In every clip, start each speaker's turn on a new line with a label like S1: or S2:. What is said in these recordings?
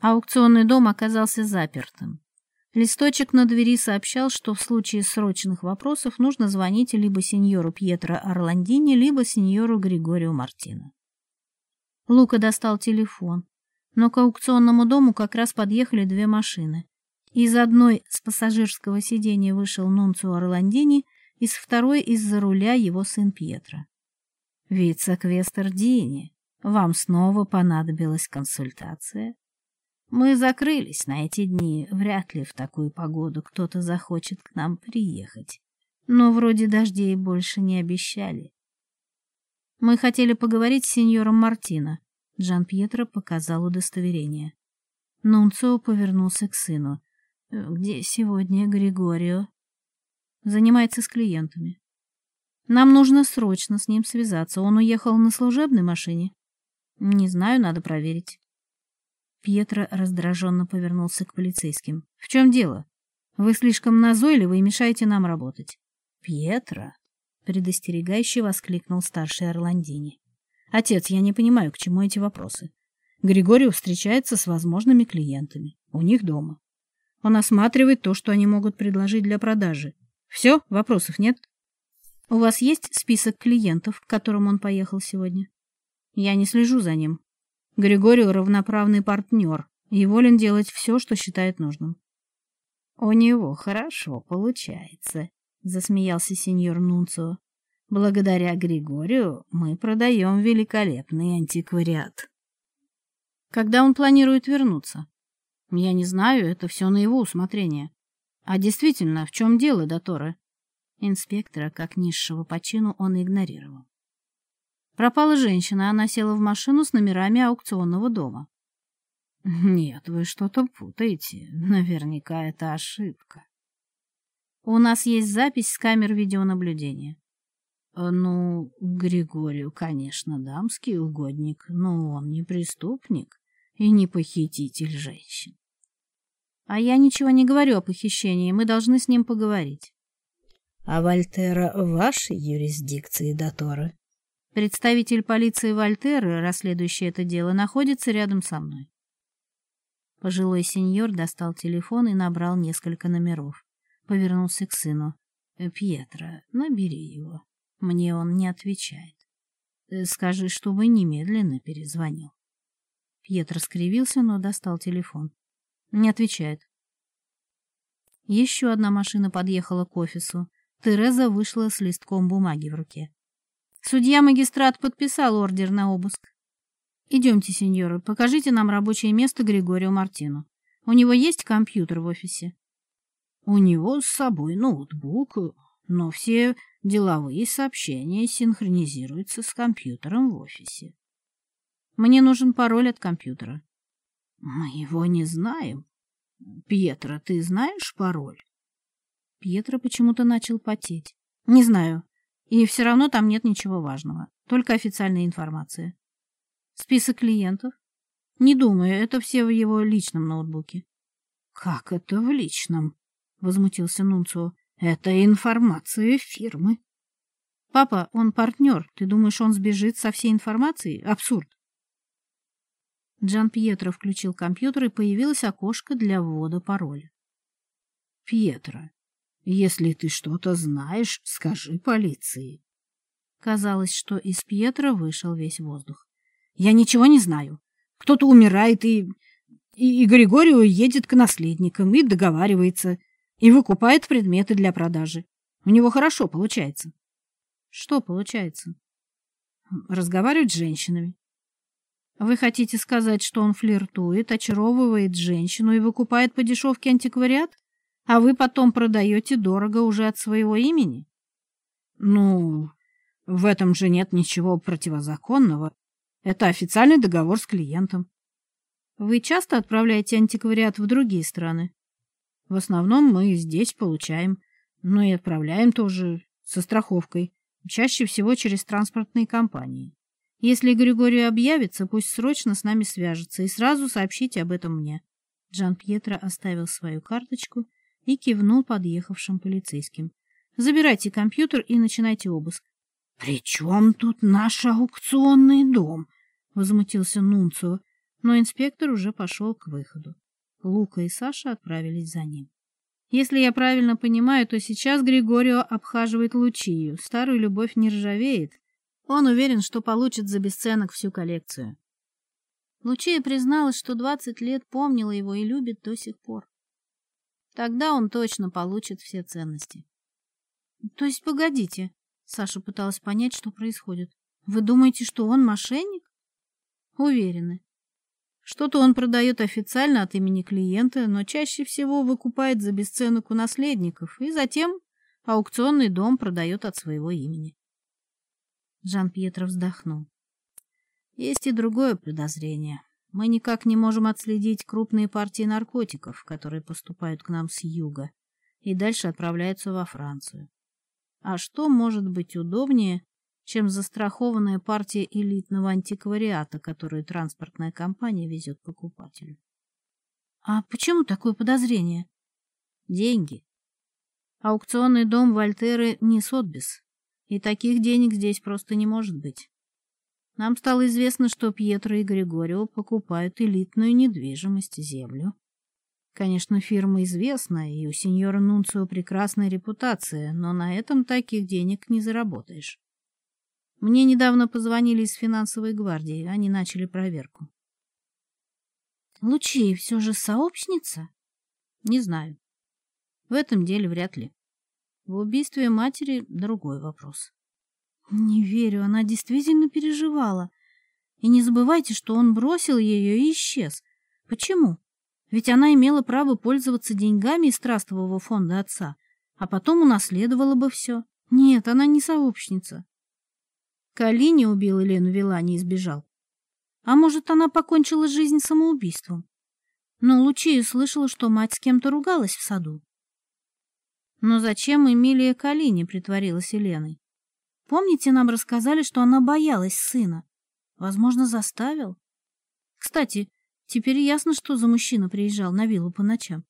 S1: Аукционный дом оказался запертым. Листочек на двери сообщал, что в случае срочных вопросов нужно звонить либо сеньору Пьетро Орландини, либо сеньору Григорию Мартино. Лука достал телефон, но к аукционному дому как раз подъехали две машины. Из одной с пассажирского сиденья вышел Нунцио Орландини, из второй из-за руля его сын Пьетро. «Вице-квестер Дини, вам снова понадобилась консультация?» Мы закрылись на эти дни, вряд ли в такую погоду кто-то захочет к нам приехать. Но вроде дождей больше не обещали. Мы хотели поговорить с сеньором Мартино. Джан Пьетро показал удостоверение. Нунцо повернулся к сыну. «Э, «Где сегодня Григорио?» «Занимается с клиентами». «Нам нужно срочно с ним связаться. Он уехал на служебной машине?» «Не знаю, надо проверить». Пьетро раздраженно повернулся к полицейским. — В чем дело? Вы слишком назойливы и мешаете нам работать. — Пьетро! — предостерегающе воскликнул старший Орландини. — Отец, я не понимаю, к чему эти вопросы. Григорий встречается с возможными клиентами. У них дома. Он осматривает то, что они могут предложить для продажи. Все, вопросов нет? У вас есть список клиентов, к которым он поехал сегодня? Я не слежу за ним, Григорию равноправный партнер и волен делать все, что считает нужным. — У него хорошо получается, — засмеялся сеньор Нунцио. — Благодаря Григорию мы продаем великолепный антиквариат. — Когда он планирует вернуться? — Я не знаю, это все на его усмотрение. — А действительно, в чем дело, Доторе? Инспектора, как низшего по чину, он игнорировал. Пропала женщина, она села в машину с номерами аукционного дома. Нет, вы что-то путаете. Наверняка это ошибка. У нас есть запись с камер видеонаблюдения. Э, ну, Григорию, конечно, дамский угодник, но он не преступник и не похититель женщин. А я ничего не говорю о похищении, мы должны с ним поговорить. А Вольтера в вашей юрисдикции, Доторы. Представитель полиции Вольтеры, расследующий это дело, находится рядом со мной. Пожилой сеньор достал телефон и набрал несколько номеров. Повернулся к сыну. «Э, «Пьетро, набери его. Мне он не отвечает. «Э, скажи, чтобы немедленно перезвонил». Пьетро скривился, но достал телефон. «Не отвечает». Еще одна машина подъехала к офису. Тереза вышла с листком бумаги в руке. Судья-магистрат подписал ордер на обыск. «Идемте, сеньоры, покажите нам рабочее место Григорию Мартину. У него есть компьютер в офисе?» «У него с собой ноутбук, но все деловые сообщения синхронизируются с компьютером в офисе». «Мне нужен пароль от компьютера». «Мы его не знаем. Пьетро, ты знаешь пароль?» Пьетро почему-то начал потеть. «Не знаю. И все равно там нет ничего важного, только официальная информация. Список клиентов? Не думаю, это все в его личном ноутбуке. Как это в личном? Возмутился Нунцио. Это информация фирмы. Папа, он партнер. Ты думаешь, он сбежит со всей информацией? Абсурд. Джан Пьетро включил компьютер, и появилось окошко для ввода пароля. Пьетро. Если ты что-то знаешь, скажи полиции. Казалось, что из Пьетра вышел весь воздух. Я ничего не знаю. Кто-то умирает, и... и, и Григорию едет к наследникам и договаривается, и выкупает предметы для продажи. У него хорошо получается. Что получается? Разговаривать с женщинами. Вы хотите сказать, что он флиртует, очаровывает женщину и выкупает по дешевке антиквариат? а вы потом продаете дорого уже от своего имени? Ну, в этом же нет ничего противозаконного. Это официальный договор с клиентом. Вы часто отправляете антиквариат в другие страны? В основном мы здесь получаем, но и отправляем тоже со страховкой, чаще всего через транспортные компании. Если Григорий объявится, пусть срочно с нами свяжется и сразу сообщите об этом мне. Джан Пьетро оставил свою карточку и кивнул подъехавшим полицейским. «Забирайте компьютер и начинайте обыск». «При чем тут наш аукционный дом?» — возмутился Нунцио, но инспектор уже пошел к выходу. Лука и Саша отправились за ним. Если я правильно понимаю, то сейчас Григорио обхаживает Лучию. Старую любовь не ржавеет. Он уверен, что получит за бесценок всю коллекцию. Лучия призналась, что 20 лет помнила его и любит до сих пор. Тогда он точно получит все ценности. — То есть, погодите, — Саша пыталась понять, что происходит. — Вы думаете, что он мошенник? — Уверены. Что-то он продает официально от имени клиента, но чаще всего выкупает за бесценок у наследников и затем аукционный дом продает от своего имени. Жан-Пьетро вздохнул. Есть и другое подозрение. Мы никак не можем отследить крупные партии наркотиков, которые поступают к нам с юга и дальше отправляются во Францию. А что может быть удобнее, чем застрахованная партия элитного антиквариата, которую транспортная компания везет покупателю? А почему такое подозрение? Деньги. Аукционный дом Вольтеры не Сотбис, и таких денег здесь просто не может быть. Нам стало известно, что Пьетро и Григорио покупают элитную недвижимость, землю. Конечно, фирма известна, и у сеньора Нунцио прекрасная репутация, но на этом таких денег не заработаешь. Мне недавно позвонили из финансовой гвардии, они начали проверку. Лучи все же сообщница? Не знаю. В этом деле вряд ли. В убийстве матери другой вопрос. Не верю, она действительно переживала. И не забывайте, что он бросил ее и исчез. Почему? Ведь она имела право пользоваться деньгами из трастового фонда отца, а потом унаследовала бы все. Нет, она не сообщница. Калини убил Елену Вилани и сбежал. А может, она покончила жизнь самоубийством? Но Лучия слышала, что мать с кем-то ругалась в саду. Но зачем Эмилия Калини притворилась Еленой? Помните, нам рассказали, что она боялась сына? Возможно, заставил? Кстати, теперь ясно, что за мужчина приезжал на виллу по ночам.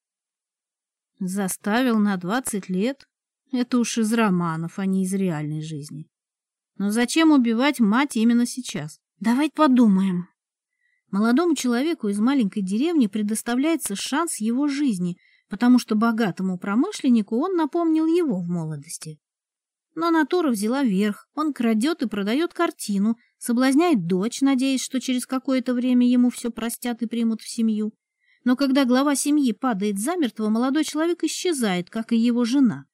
S1: Заставил на двадцать лет? Это уж из романов, а не из реальной жизни. Но зачем убивать мать именно сейчас? Давай подумаем. Молодому человеку из маленькой деревни предоставляется шанс его жизни, потому что богатому промышленнику он напомнил его в молодости. Но натура взяла верх. Он крадет и продает картину, соблазняет дочь, надеясь, что через какое-то время ему все простят и примут в семью. Но когда глава семьи падает замертво, молодой человек исчезает, как и его жена.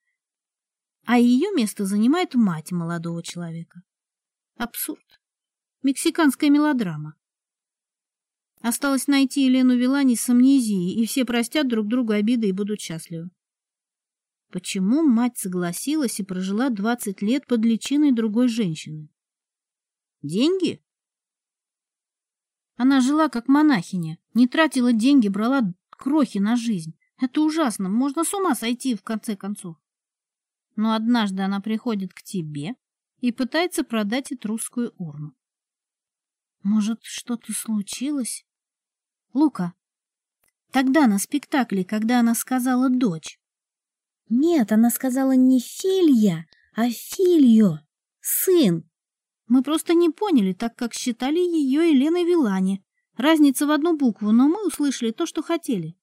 S1: А ее место занимает мать молодого человека. Абсурд. Мексиканская мелодрама. Осталось найти Елену Вилани с амнезией, и все простят друг другу обиды и будут счастливы. Почему мать согласилась и прожила 20 лет под личиной другой женщины? Деньги? Она жила как монахиня, не тратила деньги, брала крохи на жизнь. Это ужасно, можно с ума сойти в конце концов. Но однажды она приходит к тебе и пытается продать этрусскую урну. Может, что-то случилось? Лука, тогда на спектакле, когда она сказала «дочь», нет, она сказала не Филья, а Фильо, сын. Мы просто не поняли, так как считали ее Еленой Вилани. Разница в одну букву, но мы услышали то, что хотели.